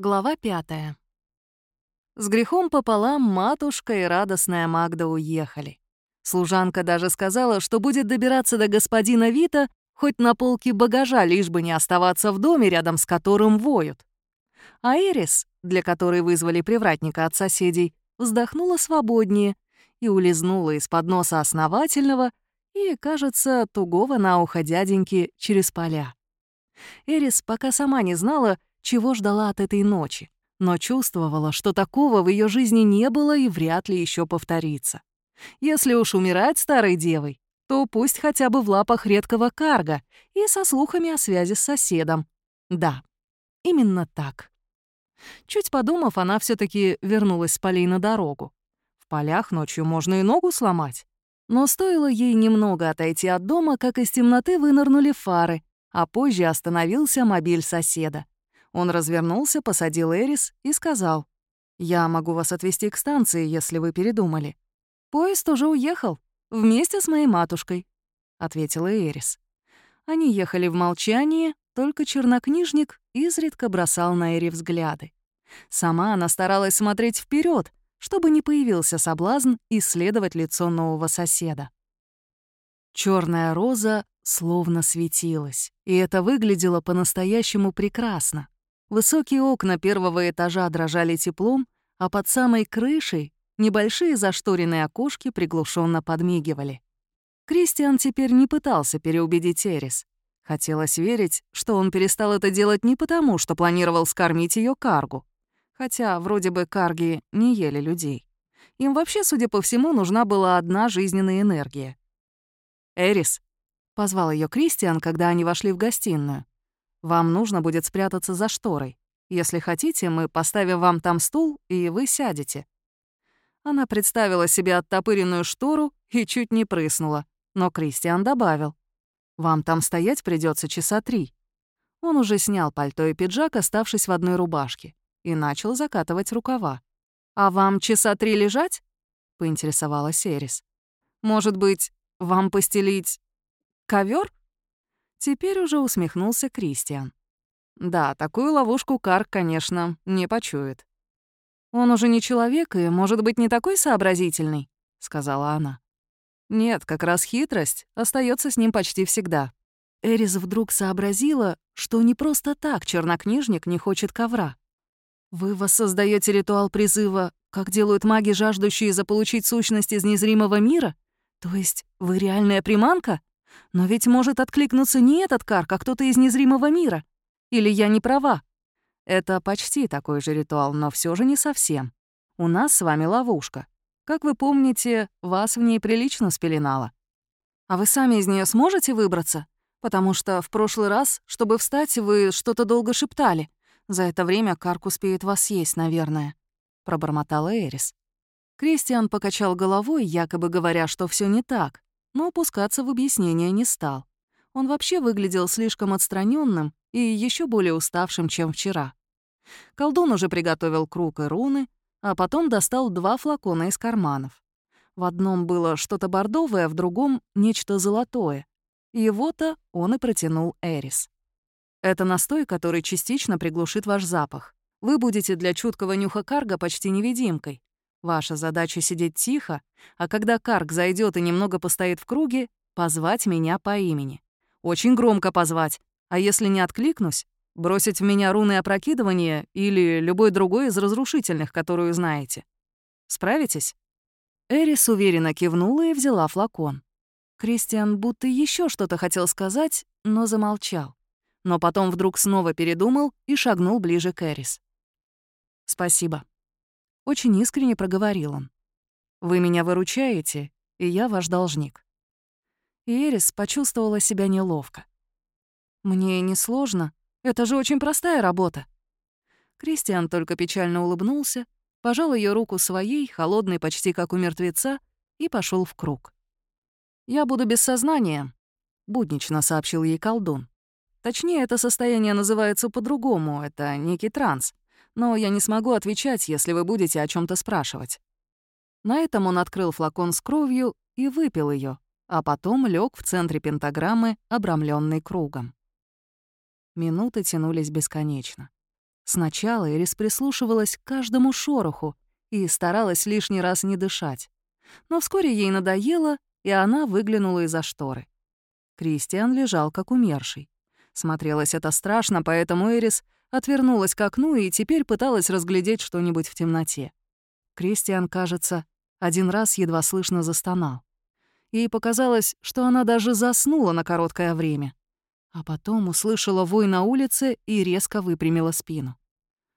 Глава пятая. С грехом пополам матушка и радостная Магда уехали. Служанка даже сказала, что будет добираться до господина Вита хоть на полке багажа, лишь бы не оставаться в доме, рядом с которым воют. А Эрис, для которой вызвали привратника от соседей, вздохнула свободнее и улизнула из-под носа основательного и, кажется, тугого на ухо дяденьки через поля. Эрис пока сама не знала, чего ждала от этой ночи, но чувствовала, что такого в ее жизни не было и вряд ли еще повторится. Если уж умирать старой девой, то пусть хотя бы в лапах редкого карга и со слухами о связи с соседом. Да, именно так. Чуть подумав, она все таки вернулась с полей на дорогу. В полях ночью можно и ногу сломать. Но стоило ей немного отойти от дома, как из темноты вынырнули фары, а позже остановился мобиль соседа. Он развернулся, посадил Эрис и сказал, «Я могу вас отвезти к станции, если вы передумали». «Поезд уже уехал, вместе с моей матушкой», — ответила Эрис. Они ехали в молчании, только чернокнижник изредка бросал на Эри взгляды. Сама она старалась смотреть вперед, чтобы не появился соблазн исследовать лицо нового соседа. Черная роза словно светилась, и это выглядело по-настоящему прекрасно. Высокие окна первого этажа дрожали теплом, а под самой крышей небольшие зашторенные окошки приглушенно подмигивали. Кристиан теперь не пытался переубедить Эрис. Хотелось верить, что он перестал это делать не потому, что планировал скормить ее каргу. Хотя вроде бы карги не ели людей. Им вообще, судя по всему, нужна была одна жизненная энергия. «Эрис», — позвал ее Кристиан, когда они вошли в гостиную. Вам нужно будет спрятаться за шторой. Если хотите, мы поставим вам там стул, и вы сядете». Она представила себе оттопыренную штору и чуть не прыснула, но Кристиан добавил. «Вам там стоять придется часа три». Он уже снял пальто и пиджак, оставшись в одной рубашке, и начал закатывать рукава. «А вам часа три лежать?» — поинтересовалась Эрис. «Может быть, вам постелить ковер? Теперь уже усмехнулся Кристиан. Да, такую ловушку Карк, конечно, не почует. «Он уже не человек и, может быть, не такой сообразительный», — сказала она. «Нет, как раз хитрость остается с ним почти всегда». Эрис вдруг сообразила, что не просто так чернокнижник не хочет ковра. «Вы воссоздаете ритуал призыва, как делают маги, жаждущие заполучить сущность из незримого мира? То есть вы реальная приманка?» Но ведь может откликнуться не этот карк, а кто-то из незримого мира. Или я не права? Это почти такой же ритуал, но все же не совсем. У нас с вами ловушка. Как вы помните, вас в ней прилично спеленало. А вы сами из нее сможете выбраться? Потому что в прошлый раз, чтобы встать, вы что-то долго шептали. За это время Карк успеет вас съесть, наверное», — пробормотала Эрис. Кристиан покачал головой, якобы говоря, что все не так, но опускаться в объяснение не стал. Он вообще выглядел слишком отстраненным и еще более уставшим, чем вчера. Колдун уже приготовил круг и руны, а потом достал два флакона из карманов. В одном было что-то бордовое, в другом — нечто золотое. Его-то он и протянул Эрис. Это настой, который частично приглушит ваш запах. Вы будете для чуткого нюха карга почти невидимкой. Ваша задача — сидеть тихо, а когда Карк зайдет и немного постоит в круге, позвать меня по имени. Очень громко позвать, а если не откликнусь, бросить в меня руны опрокидывания или любой другой из разрушительных, которую знаете. Справитесь?» Эрис уверенно кивнула и взяла флакон. Кристиан будто еще что-то хотел сказать, но замолчал. Но потом вдруг снова передумал и шагнул ближе к Эрис. «Спасибо», очень искренне проговорил он. «Вы меня выручаете, и я ваш должник». И Эрис почувствовала себя неловко. «Мне несложно. Это же очень простая работа». Кристиан только печально улыбнулся, пожал ее руку своей, холодной почти как у мертвеца, и пошел в круг. «Я буду без сознания», — буднично сообщил ей колдун. Точнее, это состояние называется по-другому, это некий транс но я не смогу отвечать, если вы будете о чем то спрашивать». На этом он открыл флакон с кровью и выпил ее, а потом лег в центре пентаграммы, обрамленной кругом. Минуты тянулись бесконечно. Сначала Эрис прислушивалась к каждому шороху и старалась лишний раз не дышать. Но вскоре ей надоело, и она выглянула из-за шторы. Кристиан лежал как умерший. Смотрелось это страшно, поэтому Эрис отвернулась к окну и теперь пыталась разглядеть что-нибудь в темноте. Кристиан, кажется, один раз едва слышно застонал. Ей показалось, что она даже заснула на короткое время. А потом услышала вой на улице и резко выпрямила спину.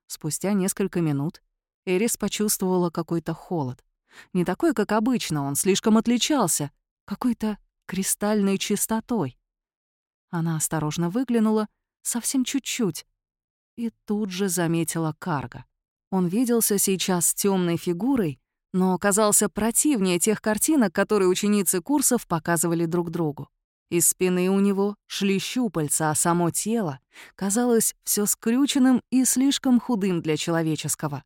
Спустя несколько минут Эрис почувствовала какой-то холод. Не такой, как обычно, он слишком отличался, какой-то кристальной чистотой. Она осторожно выглянула, совсем чуть-чуть, и тут же заметила Карга. Он виделся сейчас темной фигурой, но оказался противнее тех картинок, которые ученицы курсов показывали друг другу. Из спины у него шли щупальца, а само тело казалось все скрюченным и слишком худым для человеческого.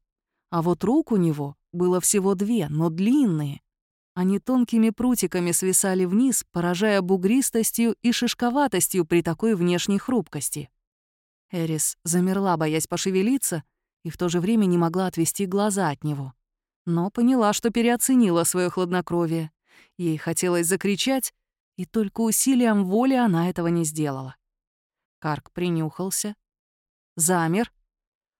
А вот рук у него было всего две, но длинные. Они тонкими прутиками свисали вниз, поражая бугристостью и шишковатостью при такой внешней хрупкости. Эрис замерла, боясь пошевелиться, и в то же время не могла отвести глаза от него но поняла, что переоценила свое хладнокровие. Ей хотелось закричать, и только усилием воли она этого не сделала. Карк принюхался, замер,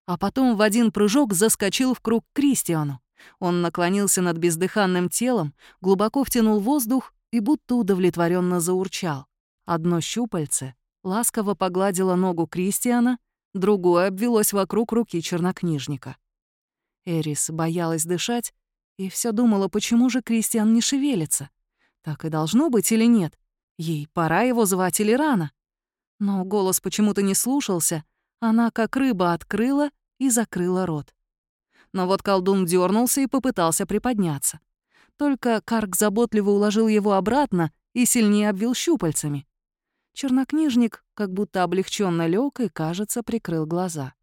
а потом в один прыжок заскочил в круг к Кристиану. Он наклонился над бездыханным телом, глубоко втянул воздух и будто удовлетворенно заурчал. Одно щупальце ласково погладило ногу Кристиана, другое обвелось вокруг руки чернокнижника. Эрис боялась дышать и все думала, почему же Кристиан не шевелится. Так и должно быть или нет? Ей пора его звать или рано? Но голос почему-то не слушался, она как рыба открыла и закрыла рот. Но вот колдун дернулся и попытался приподняться. Только Карк заботливо уложил его обратно и сильнее обвил щупальцами. Чернокнижник как будто облегченно лег и, кажется, прикрыл глаза.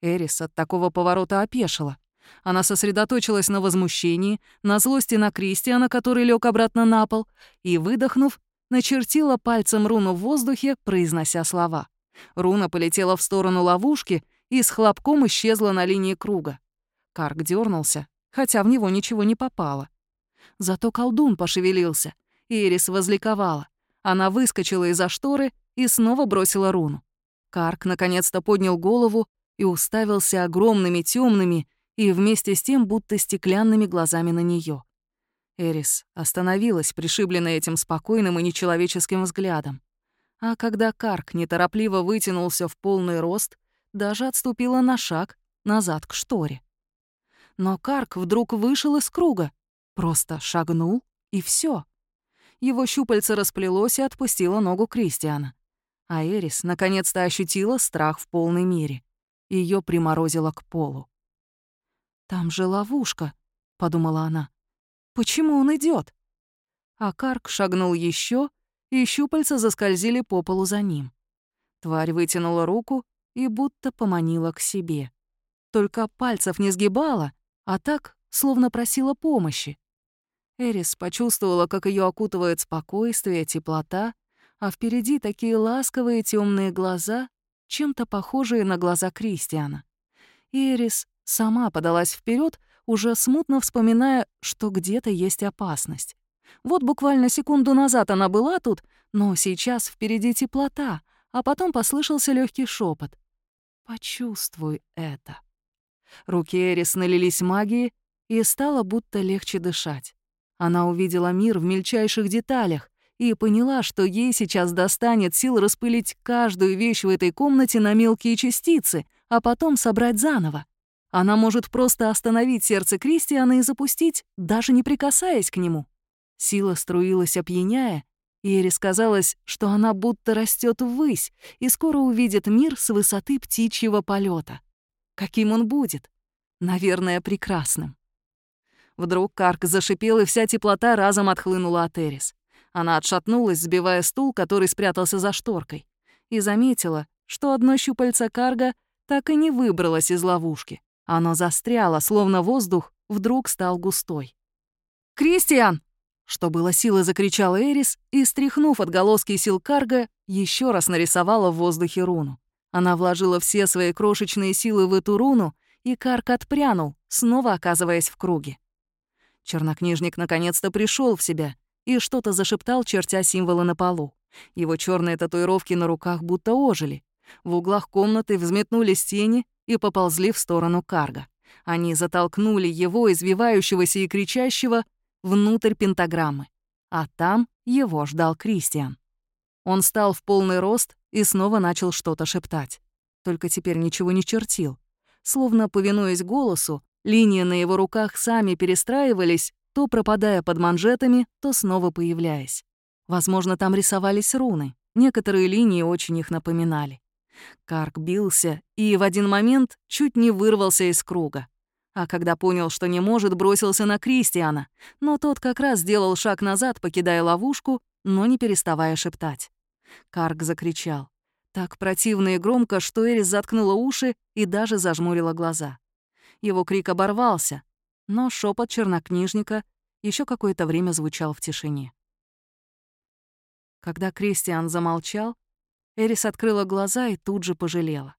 Эрис от такого поворота опешила. Она сосредоточилась на возмущении, на злости на Кристиана, который лег обратно на пол, и, выдохнув, начертила пальцем руну в воздухе, произнося слова. Руна полетела в сторону ловушки и с хлопком исчезла на линии круга. Карк дернулся, хотя в него ничего не попало. Зато колдун пошевелился, и Эрис возликовала. Она выскочила из-за шторы и снова бросила руну. Карк наконец-то поднял голову и уставился огромными темными и вместе с тем будто стеклянными глазами на нее. Эрис остановилась, пришибленная этим спокойным и нечеловеческим взглядом. А когда Карк неторопливо вытянулся в полный рост, даже отступила на шаг назад к шторе. Но Карк вдруг вышел из круга, просто шагнул, и все. Его щупальце расплелось и отпустило ногу Кристиана. А Эрис наконец-то ощутила страх в полной мере. Ее приморозило к полу. «Там же ловушка», — подумала она. «Почему он идет? А Карк шагнул еще, и щупальца заскользили по полу за ним. Тварь вытянула руку и будто поманила к себе. Только пальцев не сгибала, а так, словно просила помощи. Эрис почувствовала, как ее окутывает спокойствие, теплота, а впереди такие ласковые темные глаза, чем-то похожие на глаза Кристиана. Эрис Сама подалась вперед, уже смутно вспоминая, что где-то есть опасность. Вот буквально секунду назад она была тут, но сейчас впереди теплота, а потом послышался легкий шепот. «Почувствуй это». Руки Эрис налились магией, и стало будто легче дышать. Она увидела мир в мельчайших деталях и поняла, что ей сейчас достанет сил распылить каждую вещь в этой комнате на мелкие частицы, а потом собрать заново. Она может просто остановить сердце Кристиана и запустить, даже не прикасаясь к нему. Сила струилась опьяняя, и Эрис казалось, что она будто растет ввысь и скоро увидит мир с высоты птичьего полета. Каким он будет? Наверное, прекрасным. Вдруг Карк зашипел, и вся теплота разом отхлынула от Эрис. Она отшатнулась, сбивая стул, который спрятался за шторкой, и заметила, что одно щупальце Карга так и не выбралось из ловушки. Оно застряло, словно воздух вдруг стал густой. «Кристиан!» Что было силы, закричала Эрис и, стряхнув отголоски сил карга, еще раз нарисовала в воздухе руну. Она вложила все свои крошечные силы в эту руну, и Карк отпрянул, снова оказываясь в круге. Чернокнижник наконец-то пришел в себя и что-то зашептал, чертя символы на полу. Его черные татуировки на руках будто ожили. В углах комнаты взметнулись тени и поползли в сторону Карга. Они затолкнули его, извивающегося и кричащего, внутрь пентаграммы. А там его ждал Кристиан. Он стал в полный рост и снова начал что-то шептать. Только теперь ничего не чертил. Словно повинуясь голосу, линии на его руках сами перестраивались, то пропадая под манжетами, то снова появляясь. Возможно, там рисовались руны. Некоторые линии очень их напоминали. Карк бился и в один момент чуть не вырвался из круга. А когда понял, что не может, бросился на Кристиана, но тот как раз сделал шаг назад, покидая ловушку, но не переставая шептать. Карк закричал. Так противно и громко, что Эрис заткнула уши и даже зажмурила глаза. Его крик оборвался, но шепот чернокнижника еще какое-то время звучал в тишине. Когда Кристиан замолчал, Эрис открыла глаза и тут же пожалела.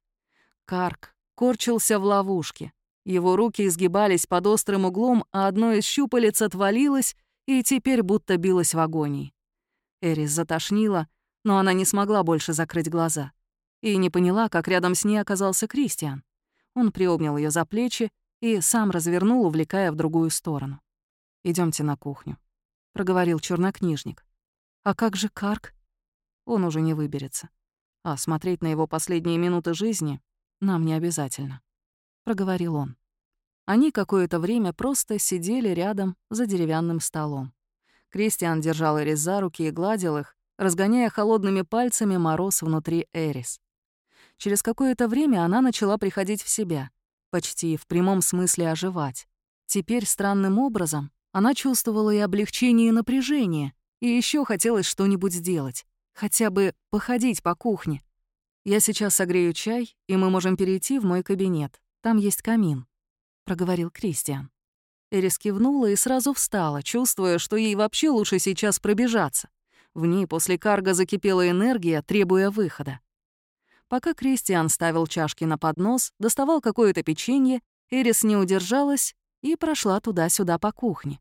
Карк корчился в ловушке. Его руки изгибались под острым углом, а одно из щупалец отвалилось и теперь будто билось в агонии. Эрис затошнила, но она не смогла больше закрыть глаза. И не поняла, как рядом с ней оказался Кристиан. Он приобнял ее за плечи и сам развернул, увлекая в другую сторону. Идемте на кухню», — проговорил чернокнижник. «А как же Карк?» Он уже не выберется. А смотреть на его последние минуты жизни нам не обязательно, проговорил он. Они какое-то время просто сидели рядом за деревянным столом. Кристиан держал Эрис за руки и гладил их, разгоняя холодными пальцами мороз внутри Эрис. Через какое-то время она начала приходить в себя, почти в прямом смысле оживать. Теперь странным образом она чувствовала и облегчение, и напряжение, и еще хотелось что-нибудь сделать. Хотя бы походить по кухне. Я сейчас согрею чай, и мы можем перейти в мой кабинет. Там есть камин», — проговорил Кристиан. Эрис кивнула и сразу встала, чувствуя, что ей вообще лучше сейчас пробежаться. В ней после карга закипела энергия, требуя выхода. Пока Кристиан ставил чашки на поднос, доставал какое-то печенье, Эрис не удержалась и прошла туда-сюда по кухне.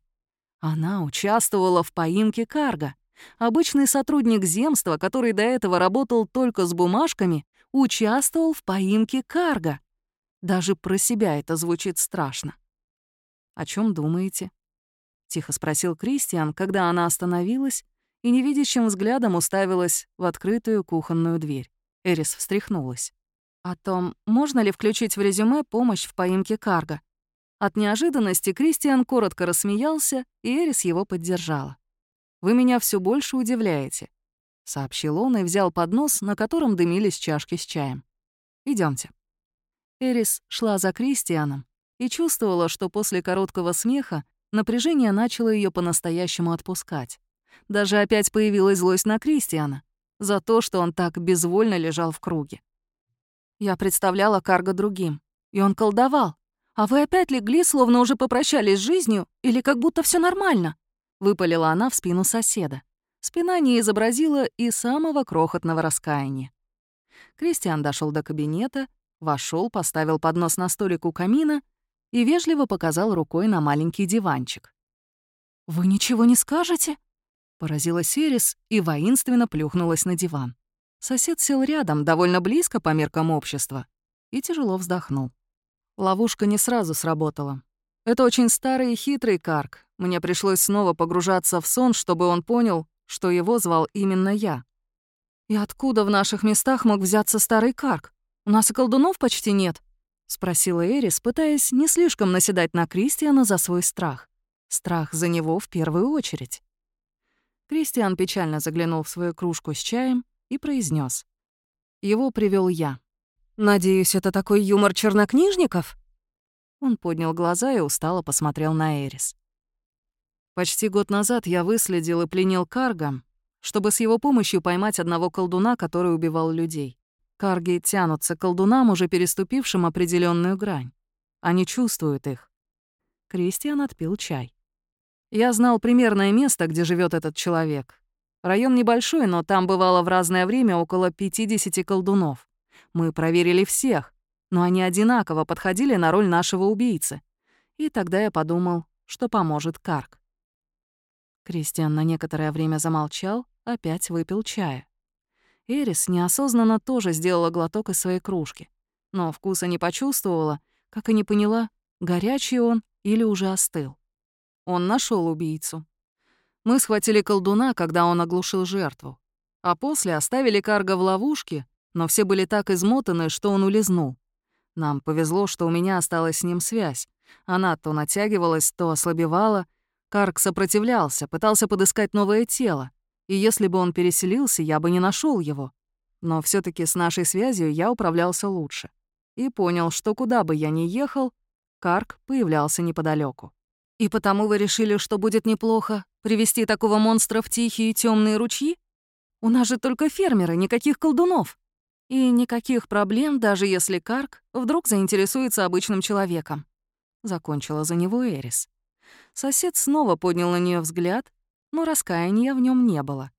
Она участвовала в поимке карга. Обычный сотрудник земства, который до этого работал только с бумажками, участвовал в поимке карга. Даже про себя это звучит страшно. «О чем думаете?» — тихо спросил Кристиан, когда она остановилась и невидящим взглядом уставилась в открытую кухонную дверь. Эрис встряхнулась. «О том, можно ли включить в резюме помощь в поимке карга?» От неожиданности Кристиан коротко рассмеялся, и Эрис его поддержала. Вы меня все больше удивляете», — сообщил он и взял поднос, на котором дымились чашки с чаем. Идемте. Эрис шла за Кристианом и чувствовала, что после короткого смеха напряжение начало ее по-настоящему отпускать. Даже опять появилась злость на Кристиана за то, что он так безвольно лежал в круге. Я представляла Карга другим, и он колдовал. А вы опять легли, словно уже попрощались с жизнью, или как будто все нормально? Выпалила она в спину соседа. Спина не изобразила и самого крохотного раскаяния. Кристиан дошел до кабинета, вошел, поставил поднос на столик у камина и вежливо показал рукой на маленький диванчик. «Вы ничего не скажете?» Поразила Серис и воинственно плюхнулась на диван. Сосед сел рядом, довольно близко по меркам общества, и тяжело вздохнул. Ловушка не сразу сработала. Это очень старый и хитрый карк. Мне пришлось снова погружаться в сон, чтобы он понял, что его звал именно я. «И откуда в наших местах мог взяться старый карк? У нас и колдунов почти нет», — спросила Эрис, пытаясь не слишком наседать на Кристиана за свой страх. Страх за него в первую очередь. Кристиан печально заглянул в свою кружку с чаем и произнес: «Его привел я. Надеюсь, это такой юмор чернокнижников?» Он поднял глаза и устало посмотрел на Эрис. Почти год назад я выследил и пленил Карга, чтобы с его помощью поймать одного колдуна, который убивал людей. Карги тянутся к колдунам, уже переступившим определенную грань. Они чувствуют их. Кристиан отпил чай. Я знал примерное место, где живет этот человек. Район небольшой, но там бывало в разное время около 50 колдунов. Мы проверили всех, но они одинаково подходили на роль нашего убийцы. И тогда я подумал, что поможет Карк. Кристиан на некоторое время замолчал, опять выпил чая. Эрис неосознанно тоже сделала глоток из своей кружки, но вкуса не почувствовала, как и не поняла, горячий он или уже остыл. Он нашел убийцу. Мы схватили колдуна, когда он оглушил жертву, а после оставили Карга в ловушке, но все были так измотаны, что он улизнул. Нам повезло, что у меня осталась с ним связь. Она то натягивалась, то ослабевала. Карг сопротивлялся, пытался подыскать новое тело. И если бы он переселился, я бы не нашел его. Но все таки с нашей связью я управлялся лучше. И понял, что куда бы я ни ехал, Карг появлялся неподалеку. «И потому вы решили, что будет неплохо привести такого монстра в тихие темные ручьи? У нас же только фермеры, никаких колдунов!» И никаких проблем, даже если Карк вдруг заинтересуется обычным человеком. Закончила за него Эрис. Сосед снова поднял на нее взгляд, но раскаяния в нем не было.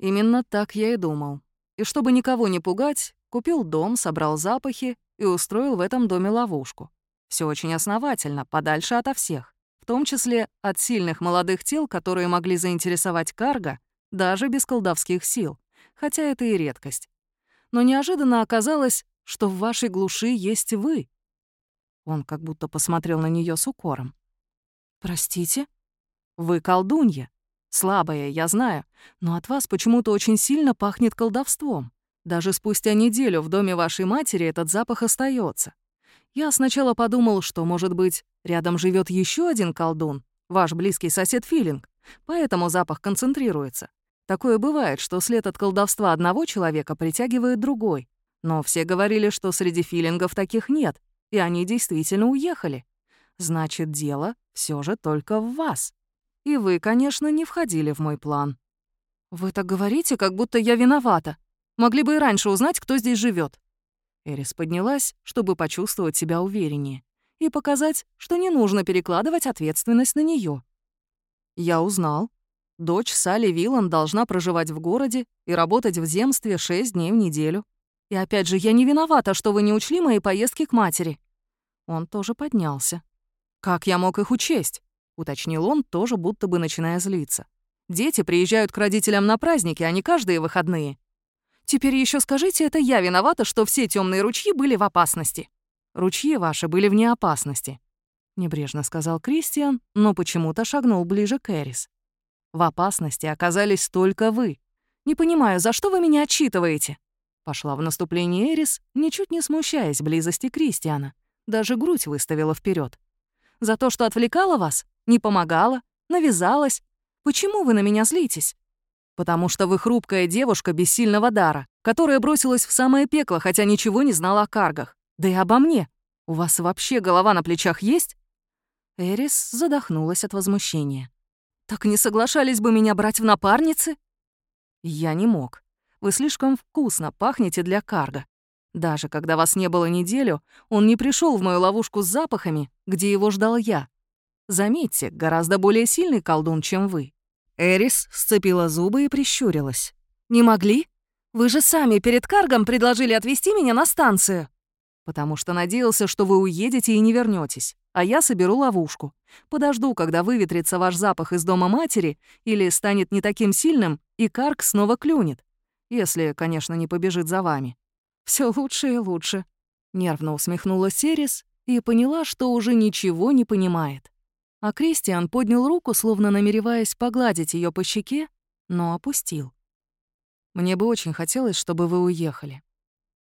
Именно так я и думал. И чтобы никого не пугать, купил дом, собрал запахи и устроил в этом доме ловушку. Все очень основательно, подальше ото всех, в том числе от сильных молодых тел, которые могли заинтересовать Карга, даже без колдовских сил, хотя это и редкость но неожиданно оказалось, что в вашей глуши есть вы. Он как будто посмотрел на нее с укором. «Простите? Вы колдунья. Слабая, я знаю, но от вас почему-то очень сильно пахнет колдовством. Даже спустя неделю в доме вашей матери этот запах остается. Я сначала подумал, что, может быть, рядом живет еще один колдун, ваш близкий сосед Филинг, поэтому запах концентрируется. Такое бывает, что след от колдовства одного человека притягивает другой. Но все говорили, что среди филингов таких нет, и они действительно уехали. Значит, дело все же только в вас. И вы, конечно, не входили в мой план. Вы так говорите, как будто я виновата. Могли бы и раньше узнать, кто здесь живет. Эрис поднялась, чтобы почувствовать себя увереннее и показать, что не нужно перекладывать ответственность на нее. Я узнал, Дочь Салли Виллан должна проживать в городе и работать в земстве шесть дней в неделю. И опять же, я не виновата, что вы не учли мои поездки к матери». Он тоже поднялся. «Как я мог их учесть?» — уточнил он, тоже будто бы начиная злиться. «Дети приезжают к родителям на праздники, а не каждые выходные. Теперь еще скажите, это я виновата, что все темные ручьи были в опасности». «Ручьи ваши были вне опасности», — небрежно сказал Кристиан, но почему-то шагнул ближе к Эрис. В опасности оказались только вы. Не понимаю, за что вы меня отчитываете?» Пошла в наступление Эрис, ничуть не смущаясь близости Кристиана. Даже грудь выставила вперед. «За то, что отвлекала вас? Не помогала? Навязалась? Почему вы на меня злитесь?» «Потому что вы хрупкая девушка без сильного дара, которая бросилась в самое пекло, хотя ничего не знала о каргах. Да и обо мне. У вас вообще голова на плечах есть?» Эрис задохнулась от возмущения. Так не соглашались бы меня брать в напарницы? Я не мог. Вы слишком вкусно пахнете для карга. Даже когда вас не было неделю, он не пришел в мою ловушку с запахами, где его ждал я. Заметьте, гораздо более сильный колдун, чем вы. Эрис сцепила зубы и прищурилась. «Не могли? Вы же сами перед каргом предложили отвезти меня на станцию». «Потому что надеялся, что вы уедете и не вернетесь а я соберу ловушку. Подожду, когда выветрится ваш запах из дома матери или станет не таким сильным, и Карк снова клюнет. Если, конечно, не побежит за вами. Все лучше и лучше. Нервно усмехнулась Серис и поняла, что уже ничего не понимает. А Кристиан поднял руку, словно намереваясь погладить ее по щеке, но опустил. «Мне бы очень хотелось, чтобы вы уехали.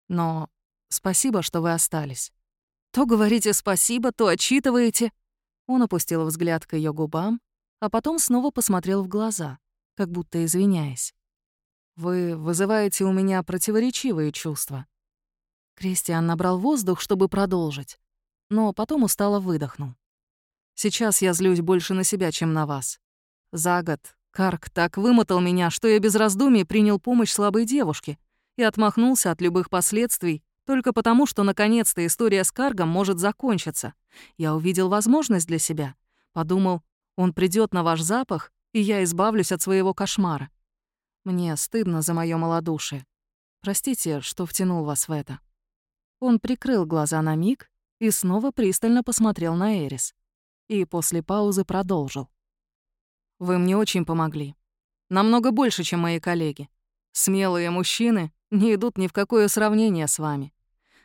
Но спасибо, что вы остались. То говорите спасибо, то отчитываете». Он опустил взгляд к ее губам, а потом снова посмотрел в глаза, как будто извиняясь. «Вы вызываете у меня противоречивые чувства». Кристиан набрал воздух, чтобы продолжить, но потом устало выдохнул. «Сейчас я злюсь больше на себя, чем на вас. За год Карк так вымотал меня, что я без раздумий принял помощь слабой девушке и отмахнулся от любых последствий, только потому, что наконец-то история с Каргом может закончиться. Я увидел возможность для себя. Подумал, он придет на ваш запах, и я избавлюсь от своего кошмара. Мне стыдно за моё малодушие. Простите, что втянул вас в это. Он прикрыл глаза на миг и снова пристально посмотрел на Эрис. И после паузы продолжил. «Вы мне очень помогли. Намного больше, чем мои коллеги. Смелые мужчины не идут ни в какое сравнение с вами.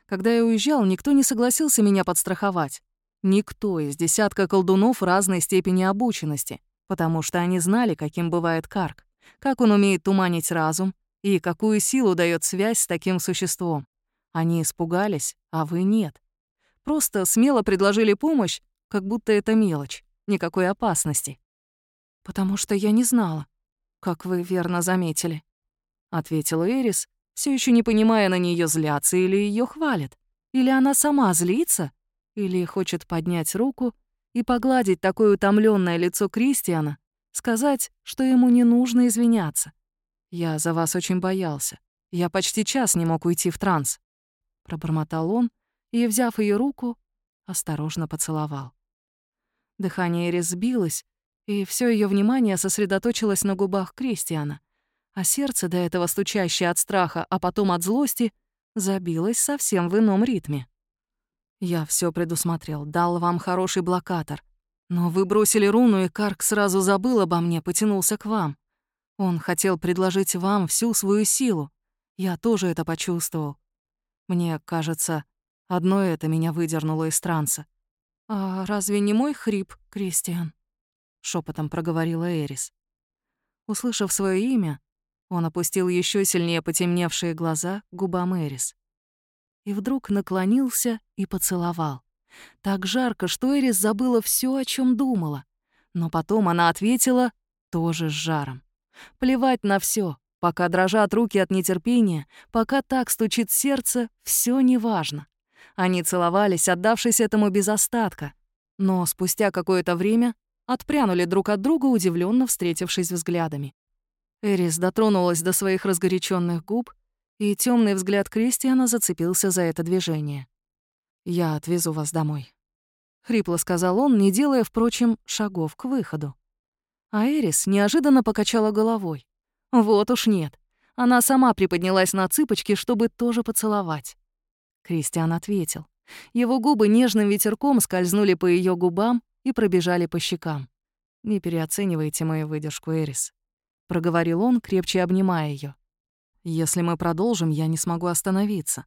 Когда я уезжал, никто не согласился меня подстраховать. Никто из десятка колдунов разной степени обученности, потому что они знали, каким бывает Карк, как он умеет туманить разум и какую силу дает связь с таким существом. Они испугались, а вы нет. Просто смело предложили помощь, как будто это мелочь, никакой опасности. «Потому что я не знала, как вы верно заметили», — ответила Эрис, все еще не понимая, на нее злятся или ее хвалят. Или она сама злится, или хочет поднять руку и погладить такое утомленное лицо Кристиана, сказать, что ему не нужно извиняться. «Я за вас очень боялся. Я почти час не мог уйти в транс», — пробормотал он и, взяв ее руку, осторожно поцеловал. Дыхание Эрис сбилось, и все ее внимание сосредоточилось на губах Кристиана а сердце, до этого стучащее от страха, а потом от злости, забилось совсем в ином ритме. Я все предусмотрел, дал вам хороший блокатор. Но вы бросили руну, и Карк сразу забыл обо мне, потянулся к вам. Он хотел предложить вам всю свою силу. Я тоже это почувствовал. Мне кажется, одно это меня выдернуло из транса. «А разве не мой хрип, Кристиан?» — шепотом проговорила Эрис. Услышав свое имя, он опустил еще сильнее потемневшие глаза к губам Эрис. И вдруг наклонился и поцеловал. Так жарко, что Эрис забыла все, о чем думала. Но потом она ответила тоже с жаром. Плевать на все, пока дрожат руки от нетерпения, пока так стучит сердце, все неважно. Они целовались, отдавшись этому без остатка. Но спустя какое-то время отпрянули друг от друга, удивленно встретившись взглядами. Эрис дотронулась до своих разгоряченных губ, и темный взгляд Кристиана зацепился за это движение. «Я отвезу вас домой», — хрипло сказал он, не делая, впрочем, шагов к выходу. А Эрис неожиданно покачала головой. «Вот уж нет. Она сама приподнялась на цыпочки, чтобы тоже поцеловать». Кристиан ответил. Его губы нежным ветерком скользнули по ее губам и пробежали по щекам. «Не переоценивайте мою выдержку, Эрис. — проговорил он, крепче обнимая ее. «Если мы продолжим, я не смогу остановиться.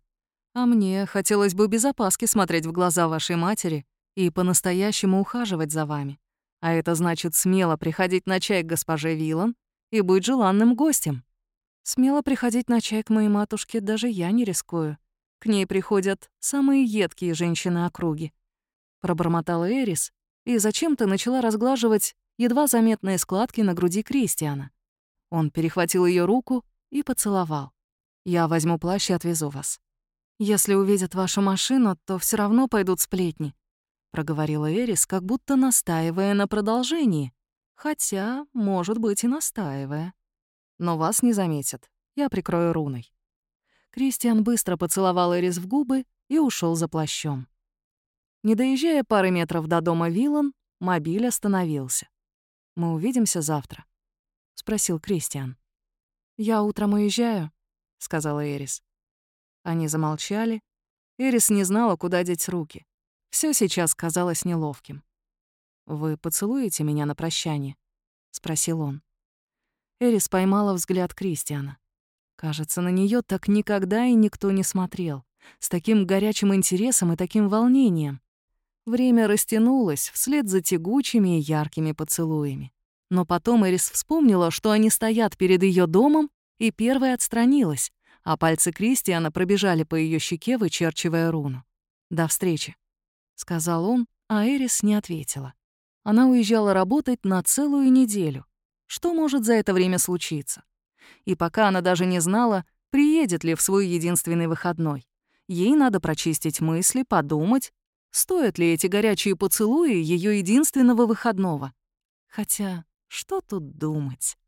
А мне хотелось бы без опаски смотреть в глаза вашей матери и по-настоящему ухаживать за вами. А это значит смело приходить на чай к госпоже Вилан и быть желанным гостем. Смело приходить на чай к моей матушке даже я не рискую. К ней приходят самые едкие женщины округи. Пробормотала Эрис и зачем-то начала разглаживать едва заметные складки на груди Кристиана. Он перехватил ее руку и поцеловал. «Я возьму плащ и отвезу вас. Если увидят вашу машину, то все равно пойдут сплетни», — проговорила Эрис, как будто настаивая на продолжении. Хотя, может быть, и настаивая. «Но вас не заметят. Я прикрою руной». Кристиан быстро поцеловал Эрис в губы и ушел за плащом. Не доезжая пары метров до дома Вилан, мобиль остановился. «Мы увидимся завтра», — спросил Кристиан. «Я утром уезжаю», — сказала Эрис. Они замолчали. Эрис не знала, куда деть руки. Все сейчас казалось неловким. «Вы поцелуете меня на прощание?» — спросил он. Эрис поймала взгляд Кристиана. Кажется, на нее так никогда и никто не смотрел. С таким горячим интересом и таким волнением. Время растянулось вслед за тягучими и яркими поцелуями. Но потом Эрис вспомнила, что они стоят перед ее домом, и первая отстранилась, а пальцы Кристиана пробежали по ее щеке, вычерчивая руну. «До встречи», — сказал он, а Эрис не ответила. Она уезжала работать на целую неделю. Что может за это время случиться? И пока она даже не знала, приедет ли в свой единственный выходной. Ей надо прочистить мысли, подумать, стоят ли эти горячие поцелуи ее единственного выходного. Хотя что тут думать?